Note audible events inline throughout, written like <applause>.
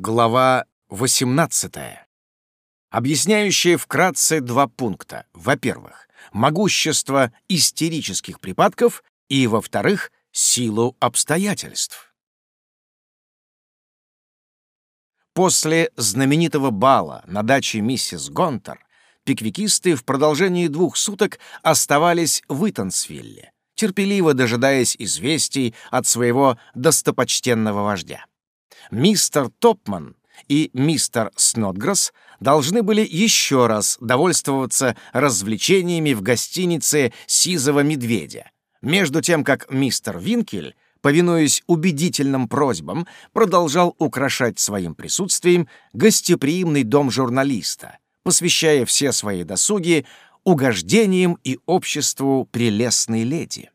Глава 18. Объясняющая вкратце два пункта. Во-первых, могущество истерических припадков и, во-вторых, силу обстоятельств. После знаменитого бала на даче миссис Гонтер пиквикисты в продолжении двух суток оставались в Итансвилле, терпеливо дожидаясь известий от своего достопочтенного вождя мистер Топман и мистер Снотгресс должны были еще раз довольствоваться развлечениями в гостинице «Сизого медведя», между тем как мистер Винкель, повинуясь убедительным просьбам, продолжал украшать своим присутствием гостеприимный дом журналиста, посвящая все свои досуги угождениям и обществу прелестной леди.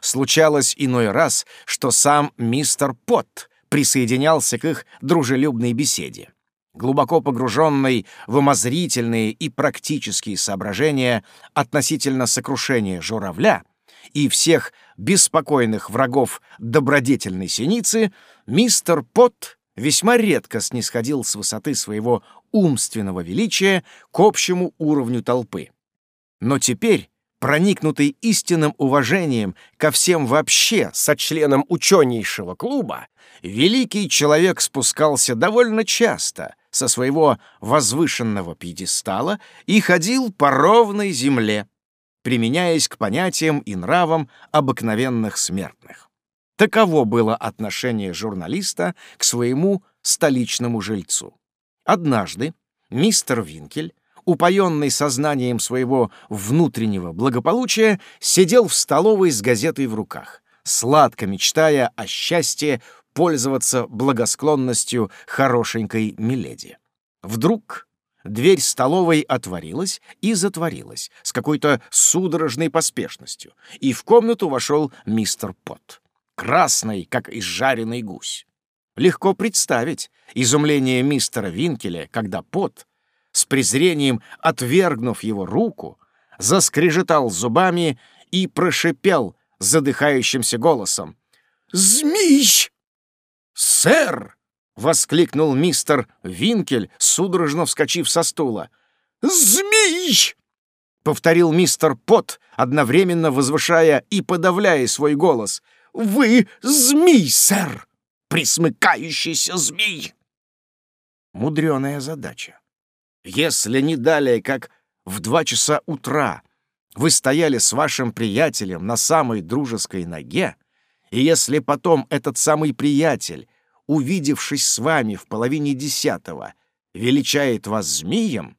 Случалось иной раз, что сам мистер Потт присоединялся к их дружелюбной беседе. Глубоко погруженный в умозрительные и практические соображения относительно сокрушения журавля и всех беспокойных врагов добродетельной синицы, мистер Пот весьма редко снисходил с высоты своего умственного величия к общему уровню толпы. Но теперь проникнутый истинным уважением ко всем вообще сочленам ученейшего клуба, великий человек спускался довольно часто со своего возвышенного пьедестала и ходил по ровной земле, применяясь к понятиям и нравам обыкновенных смертных. Таково было отношение журналиста к своему столичному жильцу. Однажды мистер Винкель упоенный сознанием своего внутреннего благополучия, сидел в столовой с газетой в руках, сладко мечтая о счастье пользоваться благосклонностью хорошенькой Миледи. Вдруг дверь столовой отворилась и затворилась с какой-то судорожной поспешностью, и в комнату вошел мистер Пот, красный, как изжаренный гусь. Легко представить изумление мистера Винкеля, когда Пот, с презрением отвергнув его руку, заскрежетал зубами и прошипел задыхающимся голосом. «Змей!» «Сэр!» — воскликнул мистер Винкель, судорожно вскочив со стула. «Змей!» — повторил мистер Пот, одновременно возвышая и подавляя свой голос. «Вы змей, сэр! Присмыкающийся змей!» Мудреная задача. Если не далее, как в два часа утра, вы стояли с вашим приятелем на самой дружеской ноге, и если потом этот самый приятель, увидевшись с вами в половине десятого, величает вас змеем,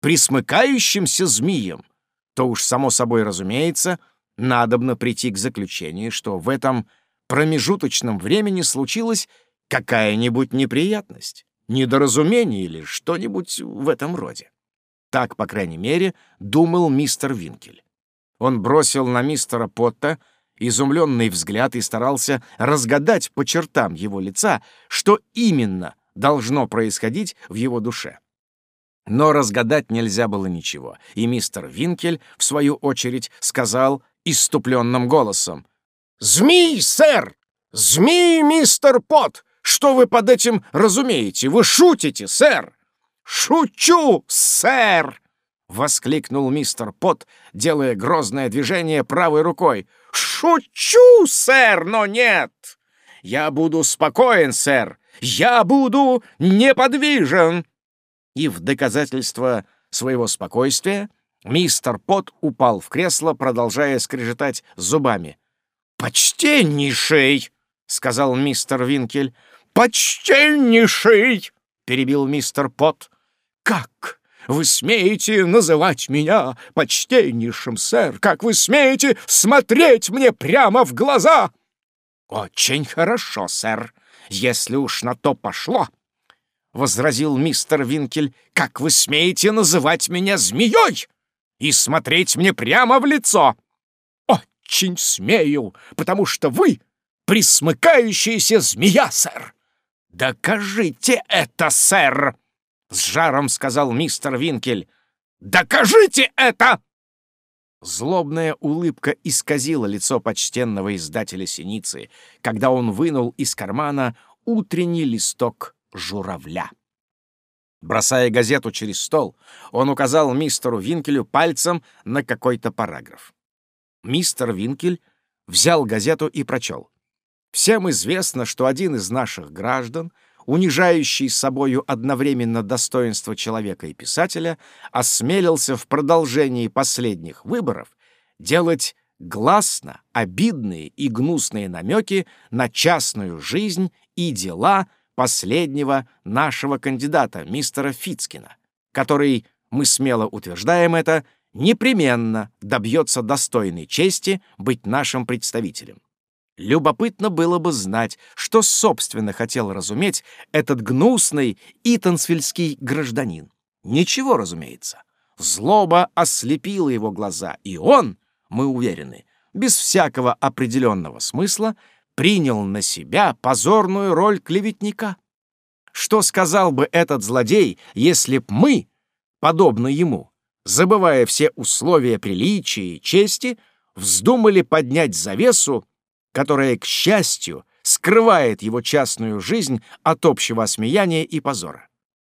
присмыкающимся змеем, то уж, само собой разумеется, надобно прийти к заключению, что в этом промежуточном времени случилась какая-нибудь неприятность недоразумение или что-нибудь в этом роде. Так, по крайней мере, думал мистер Винкель. Он бросил на мистера Потта изумленный взгляд и старался разгадать по чертам его лица, что именно должно происходить в его душе. Но разгадать нельзя было ничего, и мистер Винкель, в свою очередь, сказал иступленным голосом, «Змей, сэр! Змей, мистер Пот! Что вы под этим разумеете? Вы шутите, сэр!» «Шучу, сэр!» — воскликнул мистер Пот, делая грозное движение правой рукой. «Шучу, сэр, но нет! Я буду спокоен, сэр! Я буду неподвижен!» И в доказательство своего спокойствия мистер Пот упал в кресло, продолжая скрежетать зубами. «Почтеннейший!» — сказал мистер Винкель. «Почтеннейший!» — перебил мистер Пот. «Как вы смеете называть меня почтеннейшим, сэр? Как вы смеете смотреть мне прямо в глаза?» «Очень хорошо, сэр, если уж на то пошло», — возразил мистер Винкель. «Как вы смеете называть меня змеей и смотреть мне прямо в лицо?» «Очень смею, потому что вы присмыкающаяся змея, сэр!» «Докажите это, сэр!» — с жаром сказал мистер Винкель. «Докажите это!» Злобная улыбка исказила лицо почтенного издателя «Синицы», когда он вынул из кармана утренний листок журавля. Бросая газету через стол, он указал мистеру Винкелю пальцем на какой-то параграф. Мистер Винкель взял газету и прочел. «Всем известно, что один из наших граждан, унижающий собою одновременно достоинство человека и писателя, осмелился в продолжении последних выборов делать гласно обидные и гнусные намеки на частную жизнь и дела последнего нашего кандидата, мистера Фицкина, который, мы смело утверждаем это, непременно добьется достойной чести быть нашим представителем. Любопытно было бы знать, что, собственно, хотел разуметь этот гнусный итансвильский гражданин. Ничего, разумеется. Злоба ослепила его глаза, и он, мы уверены, без всякого определенного смысла, принял на себя позорную роль клеветника. Что сказал бы этот злодей, если б мы, подобно ему, забывая все условия приличия и чести, вздумали поднять завесу, которая, к счастью, скрывает его частную жизнь от общего осмеяния и позора?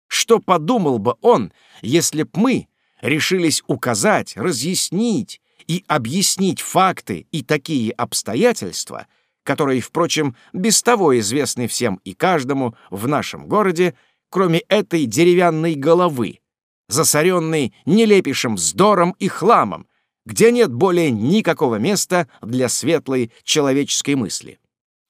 Что подумал бы он, если б мы решились указать, разъяснить и объяснить факты и такие обстоятельства, которые, впрочем, без того известны всем и каждому в нашем городе, кроме этой деревянной головы, засоренной нелепейшим вздором и хламом, где нет более никакого места для светлой человеческой мысли.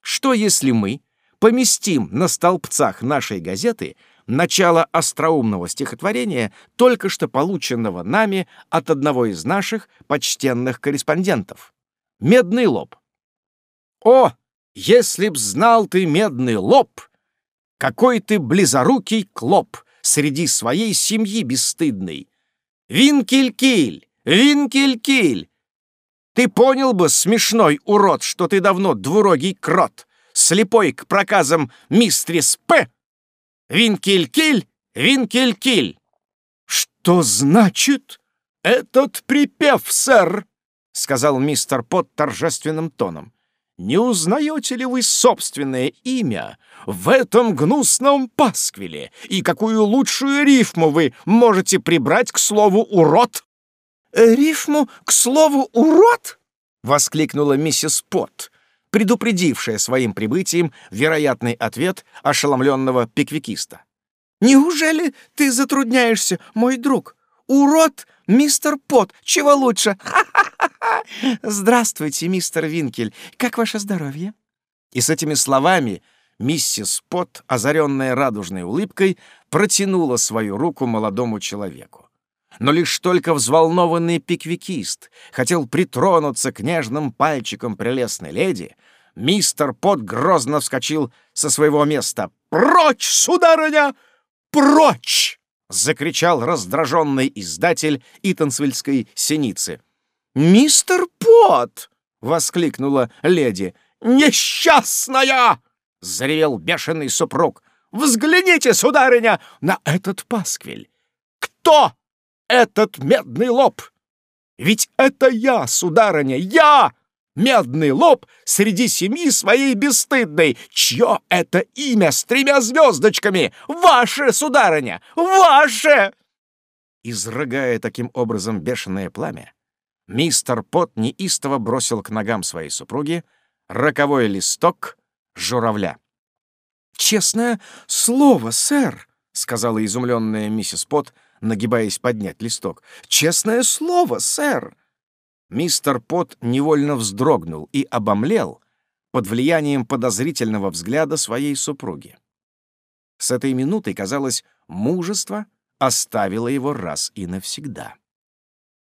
Что если мы поместим на столбцах нашей газеты начало остроумного стихотворения, только что полученного нами от одного из наших почтенных корреспондентов? «Медный лоб». О, если б знал ты, медный лоб, какой ты близорукий клоп среди своей семьи бесстыдной. Винкель-киль, винкель-киль! Ты понял бы, смешной урод, что ты давно двурогий крот, слепой к проказам мистрис П. Винкель-киль, винкель-киль! Что значит этот припев, сэр? — сказал мистер Пот торжественным тоном. Не узнаете ли вы собственное имя в этом гнусном пасквиле? И какую лучшую рифму вы можете прибрать к слову «урод»?» «Рифму к слову «урод»?» — воскликнула миссис Пот, предупредившая своим прибытием вероятный ответ ошеломленного пиквикиста. «Неужели ты затрудняешься, мой друг? Урод, мистер Пот, чего лучше? Ха-ха!» «Здравствуйте, мистер Винкель. Как ваше здоровье?» И с этими словами миссис Пот, озаренная радужной улыбкой, протянула свою руку молодому человеку. Но лишь только взволнованный пиквикист хотел притронуться к нежным пальчикам прелестной леди, мистер Пот грозно вскочил со своего места. «Прочь, сударыня! Прочь!» — закричал раздраженный издатель Итансвильской синицы. «Мистер Пот!» — воскликнула леди. «Несчастная!» — заревел бешеный супруг. «Взгляните, сударыня, на этот пасквиль! Кто этот медный лоб? Ведь это я, сударыня, я!» медный лоб среди семьи своей бесстыдной. Чье это имя с тремя звездочками? Ваше, сударыня, ваше!» Изрыгая таким образом бешеное пламя, Мистер Пот неистово бросил к ногам своей супруги роковой листок журавля. «Честное слово, сэр!» — сказала изумленная миссис Пот, нагибаясь поднять листок. «Честное слово, сэр!» Мистер Пот невольно вздрогнул и обомлел под влиянием подозрительного взгляда своей супруги. С этой минутой, казалось, мужество оставило его раз и навсегда.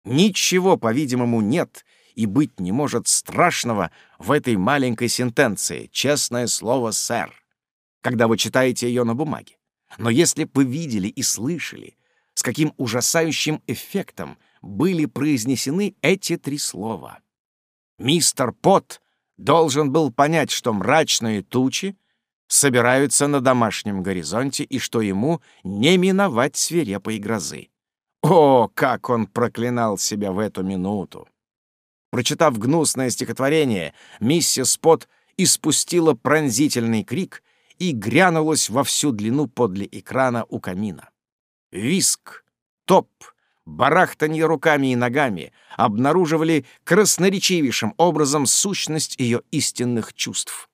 Ничего, по-видимому, нет и быть не может страшного в этой маленькой сентенции, честное слово, сэр, когда вы читаете ее на бумаге. Но если бы вы видели и слышали, с каким ужасающим эффектом были произнесены эти три слова. Мистер Пот должен был понять, что мрачные тучи собираются на домашнем горизонте и что ему не миновать свирепой грозы. О, как он проклинал себя в эту минуту! Прочитав гнусное стихотворение, миссис Пот испустила пронзительный крик и грянулась во всю длину подле экрана у камина. Виск, топ, барахтанье руками и ногами обнаруживали красноречивейшим образом сущность ее истинных чувств.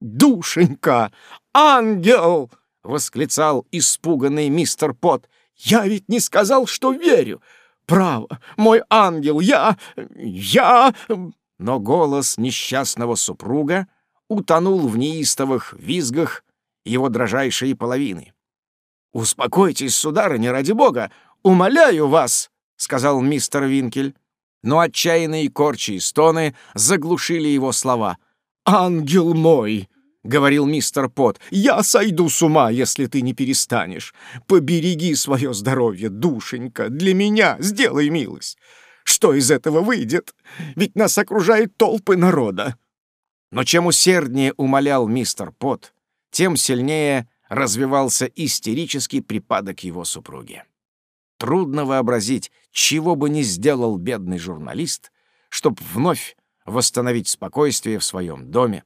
«Душенька! Ангел!» — восклицал испуганный мистер Пот. «Я ведь не сказал, что верю! Право, мой ангел, я... я...» Но голос несчастного супруга утонул в неистовых визгах его дрожайшей половины. «Успокойтесь, сударыня, ради бога! Умоляю вас!» — сказал мистер Винкель. Но отчаянные корчи и стоны заглушили его слова. «Ангел мой!» — говорил мистер Пот. «Я сойду с ума, если ты не перестанешь. Побереги свое здоровье, душенька. Для меня сделай милость. Что из этого выйдет? Ведь нас окружают толпы народа». Но чем усерднее умолял мистер Пот, тем сильнее развивался истерический припадок его супруги. Трудно вообразить, чего бы ни сделал бедный журналист, чтобы вновь восстановить спокойствие в своем доме.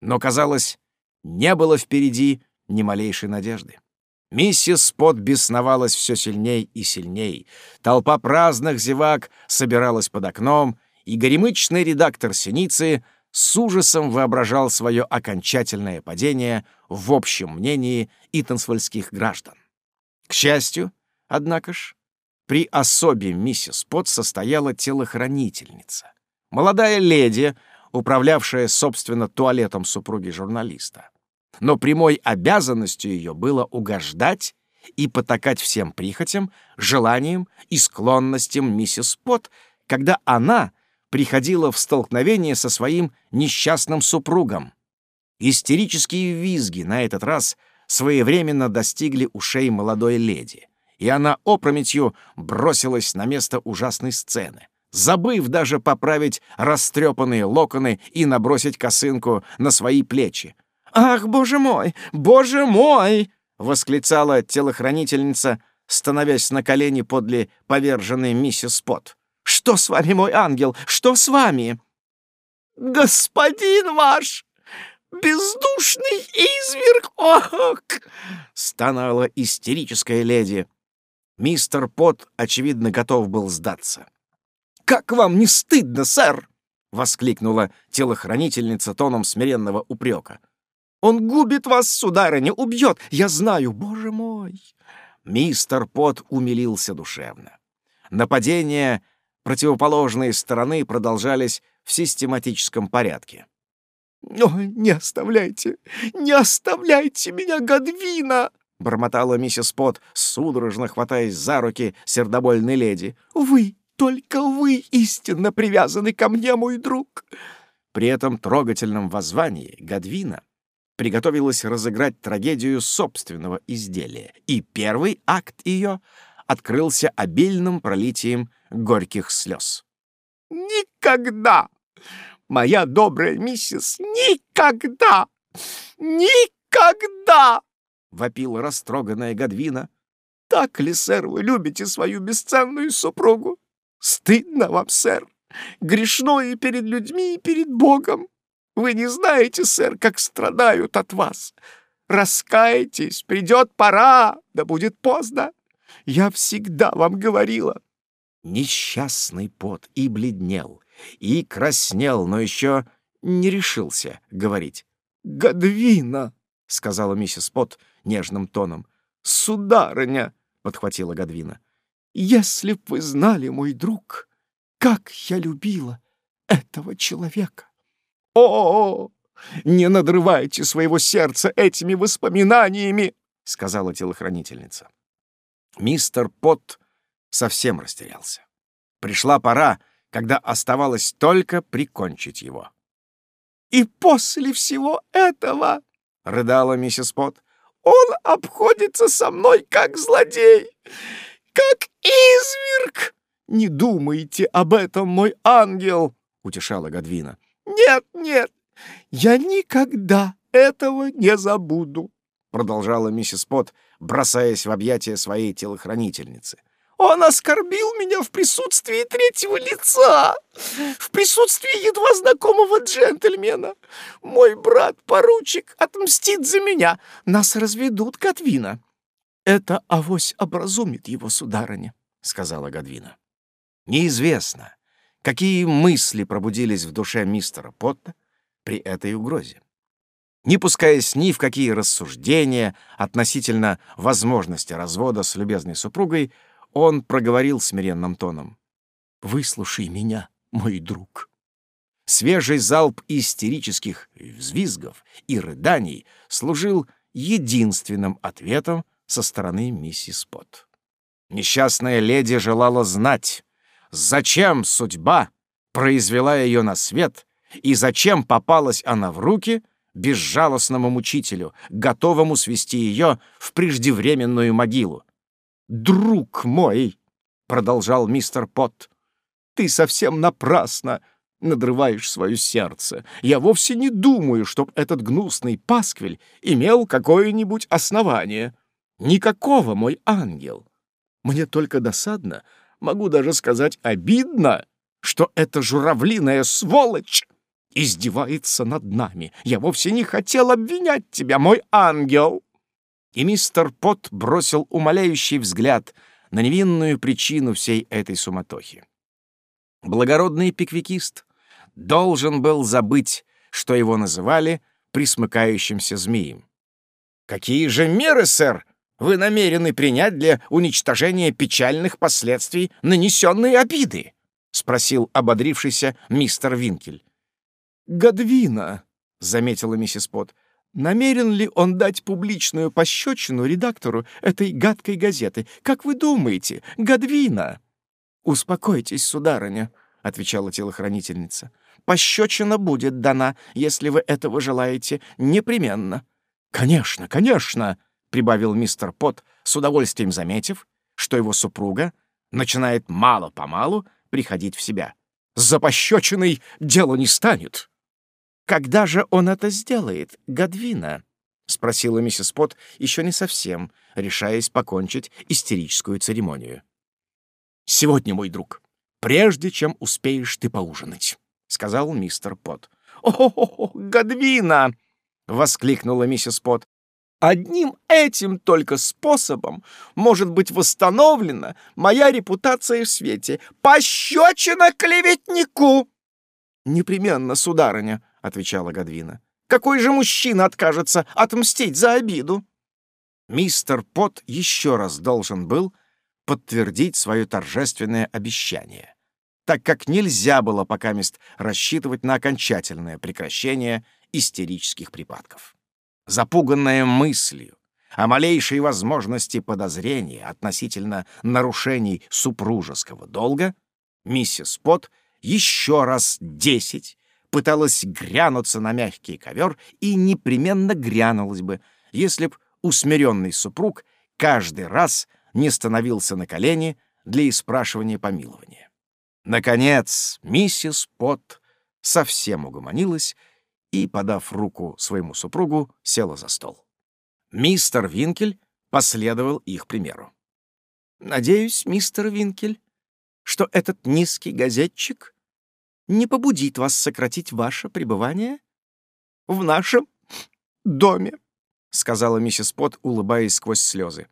Но, казалось, не было впереди ни малейшей надежды. Миссис Спот бесновалась все сильней и сильней. Толпа праздных зевак собиралась под окном, и горемычный редактор «Синицы» с ужасом воображал свое окончательное падение в общем мнении итансвальских граждан. К счастью, Однако ж, при особе миссис Пот состояла телохранительница. Молодая леди, управлявшая, собственно, туалетом супруги журналиста. Но прямой обязанностью ее было угождать и потакать всем прихотям, желаниям и склонностям миссис Пот, когда она приходила в столкновение со своим несчастным супругом. Истерические визги на этот раз своевременно достигли ушей молодой леди и она опрометью бросилась на место ужасной сцены, забыв даже поправить растрепанные локоны и набросить косынку на свои плечи. «Ах, боже мой! Боже мой!» — восклицала телохранительница, становясь на колени подле поверженной миссис Пот. «Что с вами, мой ангел? Что с вами?» «Господин ваш! Бездушный изверг! Ох!» — стонала истерическая леди. Мистер Пот, очевидно, готов был сдаться. «Как вам не стыдно, сэр!» — воскликнула телохранительница тоном смиренного упрека. «Он губит вас, сударыня, убьет! Я знаю, боже мой!» Мистер Пот умилился душевно. Нападения противоположной стороны продолжались в систематическом порядке. «О, не оставляйте! Не оставляйте меня, Годвина!» — бормотала миссис Пот, судорожно хватаясь за руки сердобольной леди. «Вы, только вы истинно привязаны ко мне, мой друг!» При этом трогательном воззвании Годвина приготовилась разыграть трагедию собственного изделия, и первый акт ее открылся обильным пролитием горьких слез. «Никогда! Моя добрая миссис, никогда! Никогда!» — вопила растроганная Годвина. «Так ли, сэр, вы любите свою бесценную супругу? Стыдно вам, сэр. Грешно и перед людьми, и перед Богом. Вы не знаете, сэр, как страдают от вас. Раскайтесь, придет пора, да будет поздно. Я всегда вам говорила». Несчастный пот и бледнел, и краснел, но еще не решился говорить. «Годвина!» — сказала миссис Пот, нежным тоном. «Сударыня!» — подхватила Годвина. «Если б вы знали, мой друг, как я любила этого человека! О, не надрывайте своего сердца этими воспоминаниями!» — сказала телохранительница. Мистер Пот совсем растерялся. Пришла пора, когда оставалось только прикончить его. «И после всего этого, — рыдала миссис Пот, он обходится со мной как злодей, как изверг. Не думайте об этом, мой ангел, утешала Годвина. Нет, нет, я никогда этого не забуду, продолжала миссис Пот, бросаясь в объятия своей телохранительницы. Он оскорбил меня в присутствии третьего лица, в присутствии едва знакомого джентльмена. Мой брат-поручик отмстит за меня. Нас разведут, Годвина. Это авось образумит его, сударыня, — сказала Годвина. Неизвестно, какие мысли пробудились в душе мистера Потта при этой угрозе. Не пускаясь ни в какие рассуждения относительно возможности развода с любезной супругой, он проговорил смиренным тоном. «Выслушай меня, мой друг». Свежий залп истерических взвизгов и рыданий служил единственным ответом со стороны миссис Пот. Несчастная леди желала знать, зачем судьба произвела ее на свет и зачем попалась она в руки безжалостному мучителю, готовому свести ее в преждевременную могилу. «Друг мой!» — продолжал мистер Пот. «Ты совсем напрасно надрываешь свое сердце. Я вовсе не думаю, чтоб этот гнусный пасквиль имел какое-нибудь основание. Никакого, мой ангел. Мне только досадно, могу даже сказать обидно, что эта журавлиная сволочь издевается над нами. Я вовсе не хотел обвинять тебя, мой ангел!» И мистер Пот бросил умоляющий взгляд на невинную причину всей этой суматохи. Благородный пиквикист должен был забыть, что его называли присмыкающимся змеем. «Какие же меры, сэр, вы намерены принять для уничтожения печальных последствий нанесенной обиды?» — спросил ободрившийся мистер Винкель. «Годвина», — заметила миссис Пот, — Намерен ли он дать публичную пощечину редактору этой гадкой газеты? Как вы думаете, Годвина?» «Успокойтесь, сударыня», — отвечала телохранительница. «Пощечина будет дана, если вы этого желаете, непременно». «Конечно, конечно», — прибавил мистер Пот, с удовольствием заметив, что его супруга начинает мало-помалу приходить в себя. «За пощечиной дело не станет». «Когда же он это сделает, Годвина?» — спросила миссис Пот еще не совсем, решаясь покончить истерическую церемонию. «Сегодня, мой друг, прежде чем успеешь ты поужинать», — сказал мистер Пот. «О, Годвина!» — воскликнула миссис Пот. «Одним этим только способом может быть восстановлена моя репутация в свете. Пощечина клеветнику!» «Непременно, сударыня», — отвечала Годвина. «Какой же мужчина откажется отмстить за обиду?» Мистер Пот еще раз должен был подтвердить свое торжественное обещание, так как нельзя было пока мест рассчитывать на окончательное прекращение истерических припадков. Запуганная мыслью о малейшей возможности подозрения относительно нарушений супружеского долга, миссис Пот еще раз десять пыталась грянуться на мягкий ковер и непременно грянулась бы, если б усмиренный супруг каждый раз не становился на колени для испрашивания помилования. Наконец, миссис Пот совсем угомонилась и, подав руку своему супругу, села за стол. Мистер Винкель последовал их примеру. «Надеюсь, мистер Винкель, что этот низкий газетчик не побудит вас сократить ваше пребывание в нашем доме», — сказала миссис Пот, улыбаясь сквозь слезы.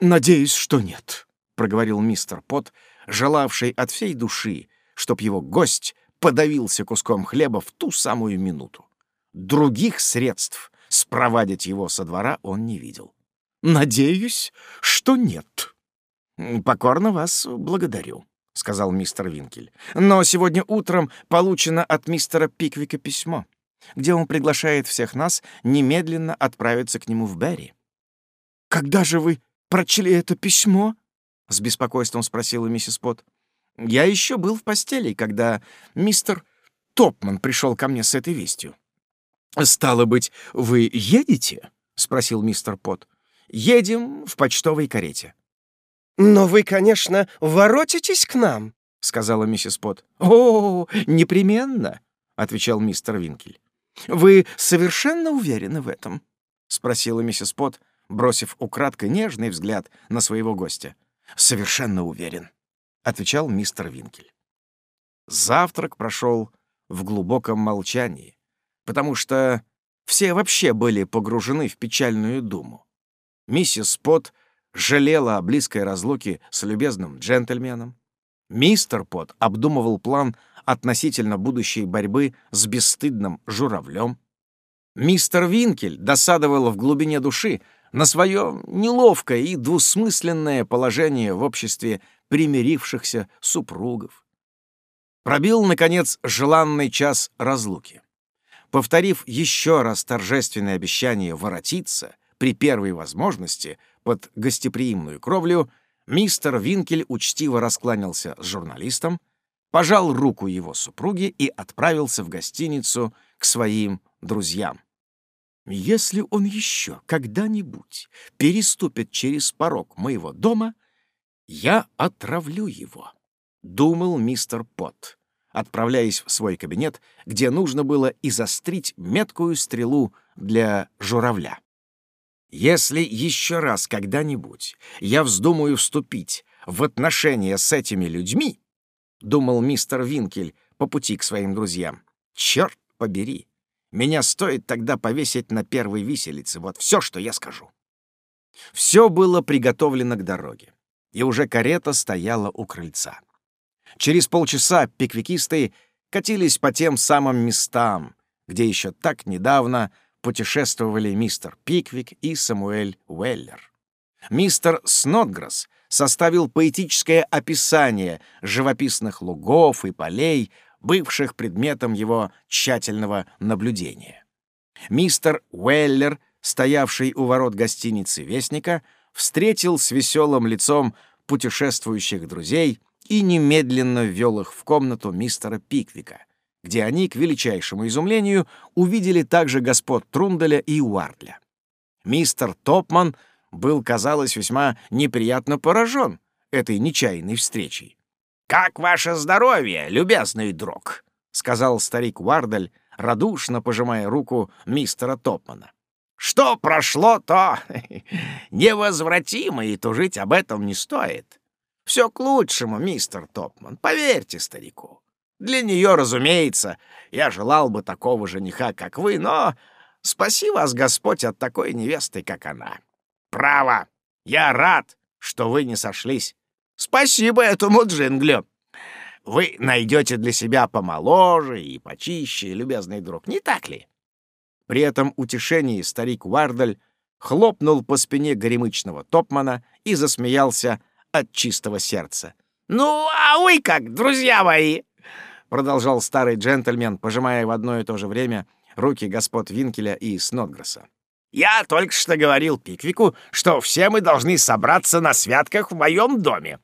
«Надеюсь, что нет», — проговорил мистер Пот, желавший от всей души, чтоб его гость подавился куском хлеба в ту самую минуту. Других средств спровадить его со двора он не видел. «Надеюсь, что нет». «Покорно вас благодарю», — сказал мистер Винкель. «Но сегодня утром получено от мистера Пиквика письмо, где он приглашает всех нас немедленно отправиться к нему в Берри». «Когда же вы прочли это письмо?» — с беспокойством спросила миссис Пот. «Я еще был в постели, когда мистер Топман пришел ко мне с этой вестью». «Стало быть, вы едете?» — спросил мистер Пот. «Едем в почтовой карете». «Но вы, конечно, воротитесь к нам», — сказала миссис Пот. «О, непременно», — отвечал мистер Винкель. «Вы совершенно уверены в этом?» — спросила миссис Пот, бросив украдкой нежный взгляд на своего гостя. «Совершенно уверен», — отвечал мистер Винкель. Завтрак прошел в глубоком молчании, потому что все вообще были погружены в печальную думу. Миссис Пот жалела о близкой разлуке с любезным джентльменом. Мистер Пот обдумывал план относительно будущей борьбы с бесстыдным журавлем. Мистер Винкель досадовал в глубине души на свое неловкое и двусмысленное положение в обществе примирившихся супругов. Пробил, наконец, желанный час разлуки. Повторив еще раз торжественное обещание воротиться при первой возможности под гостеприимную кровлю, мистер Винкель учтиво раскланялся с журналистом, пожал руку его супруге и отправился в гостиницу к своим друзьям. «Если он еще когда-нибудь переступит через порог моего дома, я отравлю его», — думал мистер Пот, отправляясь в свой кабинет, где нужно было изострить меткую стрелу для журавля. Если еще раз когда-нибудь я вздумаю вступить в отношения с этими людьми, — думал мистер Винкель по пути к своим друзьям, — черт побери, меня стоит тогда повесить на первой виселице. Вот все, что я скажу. Все было приготовлено к дороге, и уже карета стояла у крыльца. Через полчаса пиквикисты катились по тем самым местам, где еще так недавно путешествовали мистер Пиквик и Самуэль Уэллер. Мистер Снотгресс составил поэтическое описание живописных лугов и полей, бывших предметом его тщательного наблюдения. Мистер Уэллер, стоявший у ворот гостиницы «Вестника», встретил с веселым лицом путешествующих друзей и немедленно ввел их в комнату мистера Пиквика, где они, к величайшему изумлению, увидели также господ Трунделя и Уардля. Мистер Топман был, казалось, весьма неприятно поражен этой нечаянной встречей. «Как ваше здоровье, любезный друг?» — сказал старик Уардель, радушно пожимая руку мистера Топмана. «Что прошло, то <laughs> невозвратимо, и тужить об этом не стоит. Все к лучшему, мистер Топман, поверьте старику. Для нее, разумеется, я желал бы такого жениха, как вы, но спаси вас Господь от такой невесты, как она. Право, я рад, что вы не сошлись. Спасибо этому джинглю. Вы найдете для себя помоложе и почище, любезный друг, не так ли? При этом утешении старик Вардаль хлопнул по спине горемычного топмана и засмеялся от чистого сердца. «Ну, а вы как, друзья мои?» — продолжал старый джентльмен, пожимая в одно и то же время руки господ Винкеля и Снотгресса. «Я только что говорил Пиквику, что все мы должны собраться на святках в моем доме.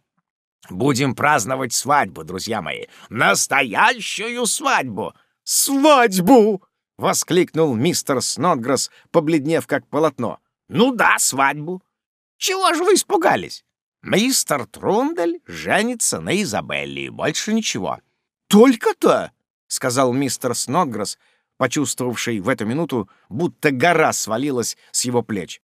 Будем праздновать свадьбу, друзья мои, настоящую свадьбу!» «Свадьбу!» — воскликнул мистер Снотгресс, побледнев как полотно. «Ну да, свадьбу. Чего же вы испугались? Мистер Трундель женится на Изабелле, и больше ничего. «Только-то!» — сказал мистер Снотгресс, почувствовавший в эту минуту, будто гора свалилась с его плеч.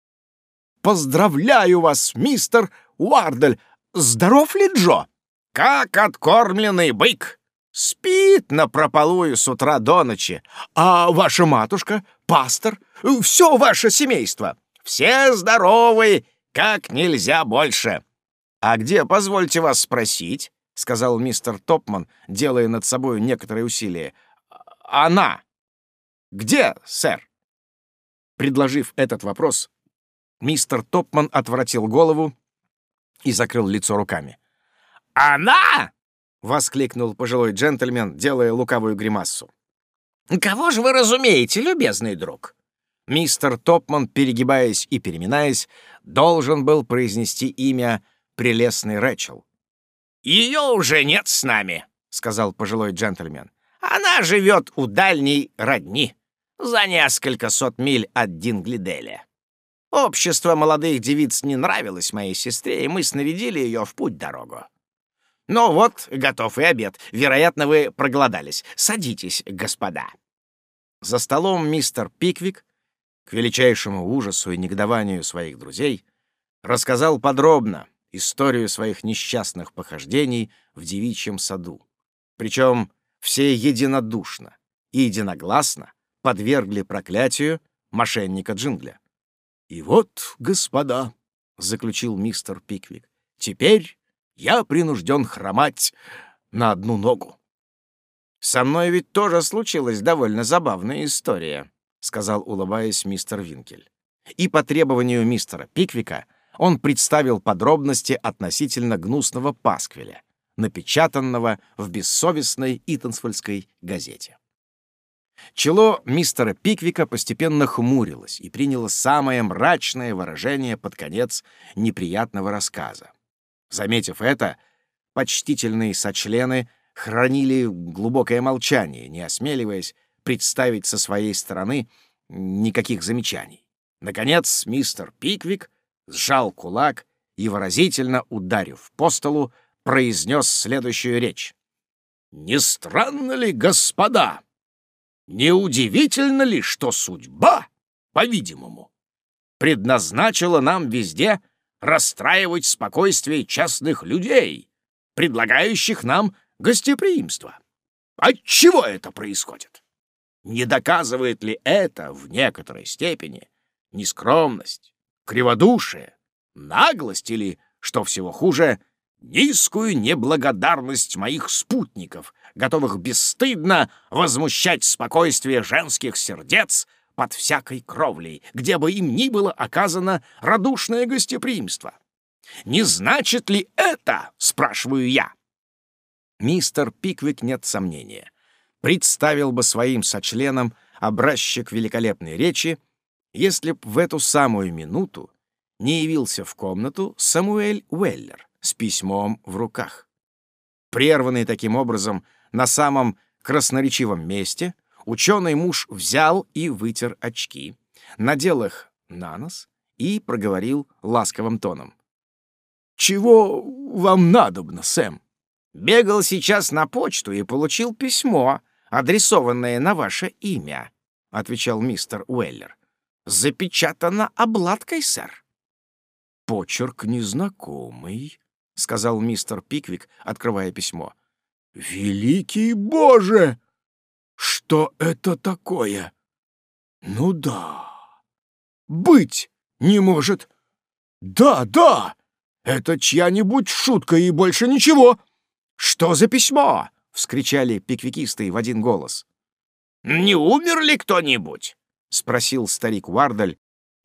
«Поздравляю вас, мистер Уардель! Здоров ли Джо?» «Как откормленный бык! Спит напропалую с утра до ночи. А ваша матушка, пастор, все ваше семейство? Все здоровы, как нельзя больше!» «А где, позвольте вас спросить?» — сказал мистер Топман, делая над собой некоторые усилия. «Она! Где, сэр?» Предложив этот вопрос, мистер Топман отворотил голову и закрыл лицо руками. «Она!» — воскликнул пожилой джентльмен, делая лукавую гримассу. «Кого же вы разумеете, любезный друг?» Мистер Топман, перегибаясь и переминаясь, должен был произнести имя прелестный Рэчел. «Ее уже нет с нами», — сказал пожилой джентльмен. «Она живет у дальней родни, за несколько сот миль от Динглиделя. Общество молодых девиц не нравилось моей сестре, и мы снарядили ее в путь-дорогу. Ну вот, готов и обед. Вероятно, вы проголодались. Садитесь, господа». За столом мистер Пиквик, к величайшему ужасу и негодованию своих друзей, рассказал подробно историю своих несчастных похождений в девичьем саду. Причем все единодушно и единогласно подвергли проклятию мошенника Джингля. «И вот, господа», — заключил мистер Пиквик, — «теперь я принужден хромать на одну ногу». «Со мной ведь тоже случилась довольно забавная история», — сказал, улыбаясь мистер Винкель. И по требованию мистера Пиквика он представил подробности относительно гнусного пасквиля, напечатанного в бессовестной Итансфольской газете. Чело мистера Пиквика постепенно хмурилось и приняло самое мрачное выражение под конец неприятного рассказа. Заметив это, почтительные сочлены хранили глубокое молчание, не осмеливаясь представить со своей стороны никаких замечаний. Наконец мистер Пиквик сжал кулак и, выразительно ударив по столу, произнес следующую речь. «Не странно ли, господа?» Неудивительно ли, что судьба, по-видимому, предназначила нам везде расстраивать спокойствие частных людей, предлагающих нам гостеприимство? Отчего это происходит? Не доказывает ли это в некоторой степени нескромность, криводушие, наглость или, что всего хуже, низкую неблагодарность моих спутников, готовых бесстыдно возмущать спокойствие женских сердец под всякой кровлей, где бы им ни было оказано радушное гостеприимство. Не значит ли это, спрашиваю я? Мистер Пиквик, нет сомнения, представил бы своим сочленам образчик великолепной речи, если б в эту самую минуту не явился в комнату Самуэль Уэллер с письмом в руках. Прерванный таким образом на самом красноречивом месте, ученый муж взял и вытер очки, надел их на нос и проговорил ласковым тоном. «Чего вам надобно, Сэм?» «Бегал сейчас на почту и получил письмо, адресованное на ваше имя», — отвечал мистер Уэллер. «Запечатано обладкой, сэр». «Почерк незнакомый», — сказал мистер Пиквик, открывая письмо. «Великий Боже! Что это такое? Ну да, быть не может. Да, да, это чья-нибудь шутка и больше ничего. Что за письмо?» — вскричали пиквикисты в один голос. «Не умер ли кто-нибудь?» — спросил старик Уардаль,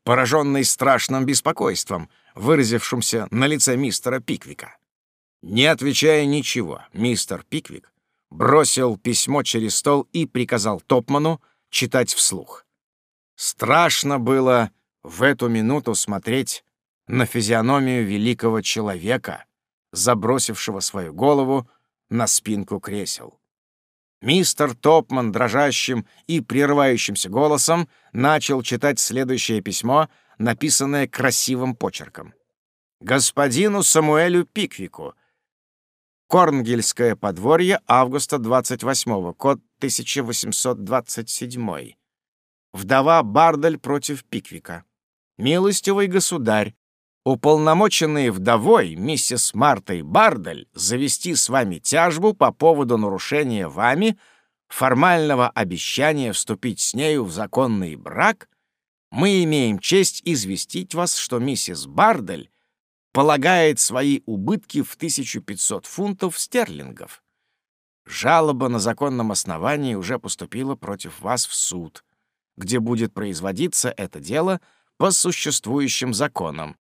пораженный страшным беспокойством, выразившимся на лице мистера Пиквика. Не отвечая ничего, мистер Пиквик бросил письмо через стол и приказал Топману читать вслух. Страшно было в эту минуту смотреть на физиономию великого человека, забросившего свою голову на спинку кресел. Мистер Топман дрожащим и прерывающимся голосом начал читать следующее письмо, написанное красивым почерком. «Господину Самуэлю Пиквику, Корнгельское подворье, августа 28-го, код 1827. Вдова Бардаль против Пиквика. Милостивый государь, уполномоченные вдовой миссис Мартой Бардаль завести с вами тяжбу по поводу нарушения вами формального обещания вступить с нею в законный брак, мы имеем честь известить вас, что миссис Бардаль полагает свои убытки в 1500 фунтов стерлингов. Жалоба на законном основании уже поступила против вас в суд, где будет производиться это дело по существующим законам.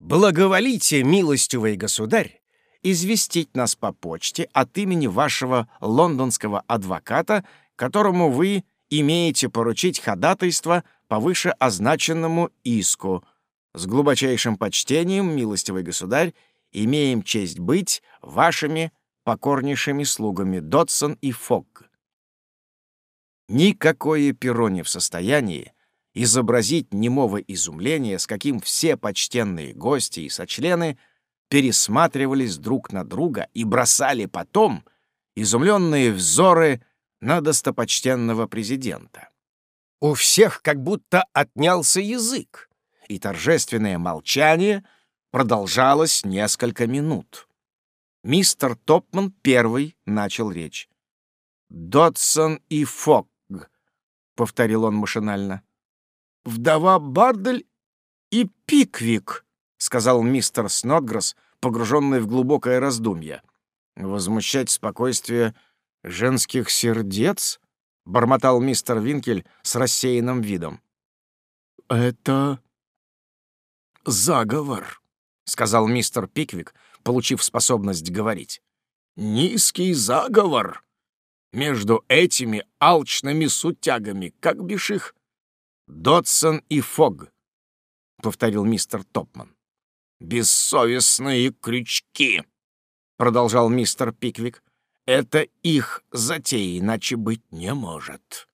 Благоволите, милостивый государь, известить нас по почте от имени вашего лондонского адвоката, которому вы имеете поручить ходатайство по вышеозначенному иску — с глубочайшим почтением, милостивый государь, имеем честь быть вашими покорнейшими слугами Дотсон и Фогг. Никакое перо не в состоянии изобразить немого изумления, с каким все почтенные гости и сочлены пересматривались друг на друга и бросали потом изумленные взоры на достопочтенного президента. У всех как будто отнялся язык и торжественное молчание продолжалось несколько минут. Мистер Топман первый начал речь. «Дотсон и Фок», — повторил он машинально. «Вдова Бардель и Пиквик», — сказал мистер Снотгресс, погруженный в глубокое раздумье. «Возмущать спокойствие женских сердец?» — бормотал мистер Винкель с рассеянным видом. «Это заговор», — сказал мистер Пиквик, получив способность говорить. «Низкий заговор между этими алчными сутягами, как бишь их?» «Дотсон и Фог», — повторил мистер Топман. «Бессовестные крючки», — продолжал мистер Пиквик. «Это их затея, иначе быть не может.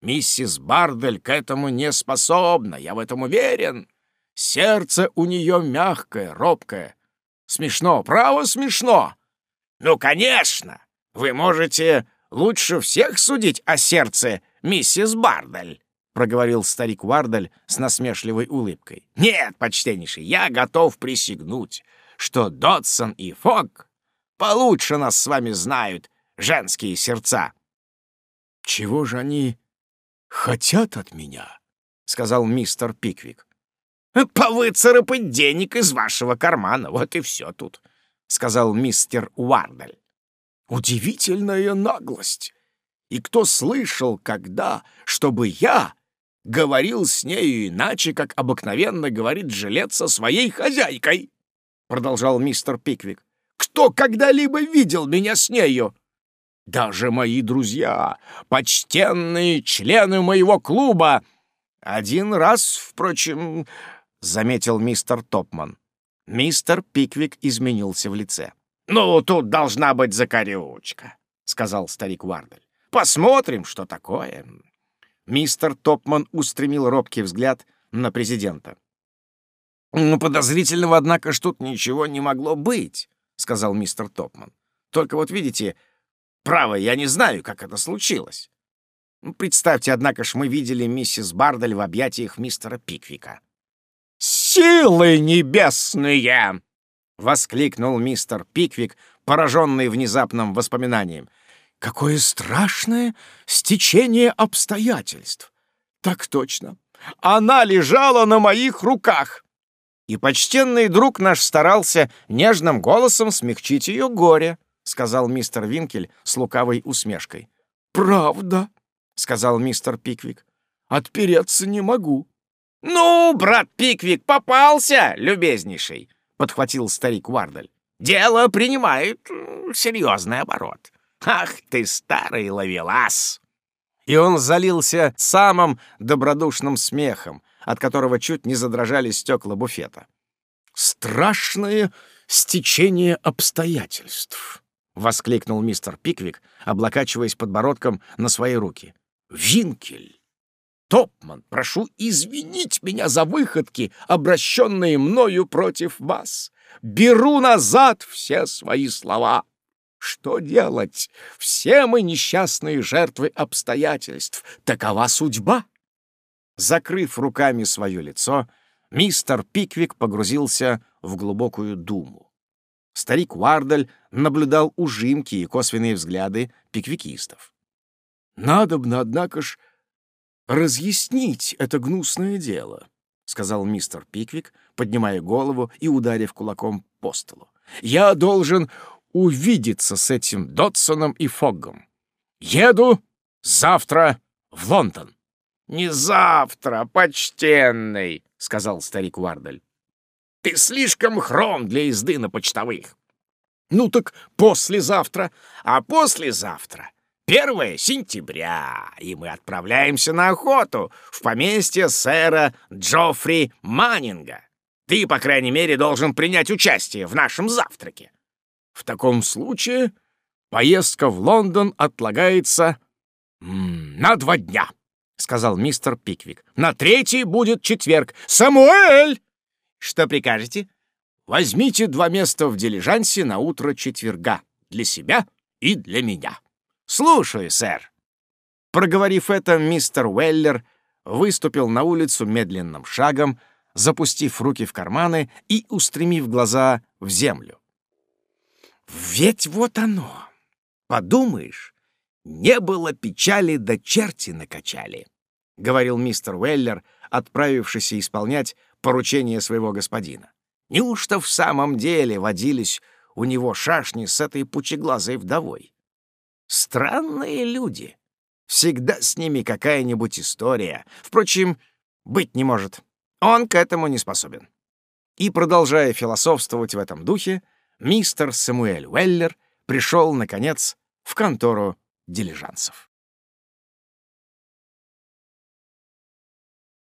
Миссис Бардель к этому не способна, я в этом уверен. Сердце у нее мягкое, робкое. Смешно, право смешно. Ну, конечно, вы можете лучше всех судить о сердце миссис Бардель проговорил старик Вардаль с насмешливой улыбкой. «Нет, почтеннейший, я готов присягнуть, что Додсон и Фок получше нас с вами знают женские сердца». «Чего же они хотят от меня?» — сказал мистер Пиквик. «Повыцарапать денег из вашего кармана, вот и все тут», — сказал мистер Уардаль. «Удивительная наглость! И кто слышал когда, чтобы я говорил с нею иначе, как обыкновенно говорит жилет со своей хозяйкой», — продолжал мистер Пиквик. «Кто когда-либо видел меня с нею? Даже мои друзья, почтенные члены моего клуба. Один раз, впрочем, — заметил мистер Топман. Мистер Пиквик изменился в лице. «Ну, тут должна быть закорючка», — сказал старик Вардель. «Посмотрим, что такое. Мистер Топман устремил робкий взгляд на президента. «Ну, подозрительного, однако, ж тут ничего не могло быть», — сказал мистер Топман. «Только вот видите, право, я не знаю, как это случилось. Ну, представьте, однако ж, мы видели миссис Бардель в объятиях мистера Пиквика». «Силы небесные!» — воскликнул мистер Пиквик, пораженный внезапным воспоминанием. Какое страшное стечение обстоятельств! Так точно. Она лежала на моих руках. И почтенный друг наш старался нежным голосом смягчить ее горе, сказал мистер Винкель с лукавой усмешкой. Правда, сказал мистер Пиквик. Отпереться не могу. Ну, брат Пиквик попался, любезнейший, подхватил старик Вардаль. Дело принимает серьезный оборот. «Ах ты, старый ловелас!» И он залился самым добродушным смехом, от которого чуть не задрожали стекла буфета. «Страшное стечение обстоятельств!» — воскликнул мистер Пиквик, облокачиваясь подбородком на свои руки. «Винкель! Топман, прошу извинить меня за выходки, обращенные мною против вас. Беру назад все свои слова. Что делать? Все мы несчастные жертвы обстоятельств. Такова судьба. Закрыв руками свое лицо, мистер Пиквик погрузился в глубокую думу. Старик Уардаль наблюдал ужимки и косвенные взгляды пиквикистов. «Надобно, однако ж, разъяснить это гнусное дело», — сказал мистер Пиквик, поднимая голову и ударив кулаком по столу. «Я должен увидеться с этим Дотсоном и Фоггом. Еду завтра в Лондон. «Не завтра, почтенный», — сказал старик Вардаль. «Ты слишком хром для езды на почтовых». «Ну так послезавтра, а послезавтра первое сентября, и мы отправляемся на охоту в поместье сэра Джоффри Маннинга. Ты, по крайней мере, должен принять участие в нашем завтраке. В таком случае поездка в Лондон отлагается на два дня, сказал мистер Пиквик. На третий будет четверг. Самуэль! Что прикажете? Возьмите два места в дилижансе на утро четверга для себя и для меня. Слушаю, сэр. Проговорив это, мистер Уэллер выступил на улицу медленным шагом, запустив руки в карманы и устремив глаза в землю. «Ведь вот оно! Подумаешь, не было печали, да черти накачали», — говорил мистер Уэллер, отправившийся исполнять поручение своего господина. «Неужто в самом деле водились у него шашни с этой пучеглазой вдовой? Странные люди. Всегда с ними какая-нибудь история. Впрочем, быть не может. Он к этому не способен». И, продолжая философствовать в этом духе, мистер Самуэль Уэллер пришел, наконец, в контору дилижансов.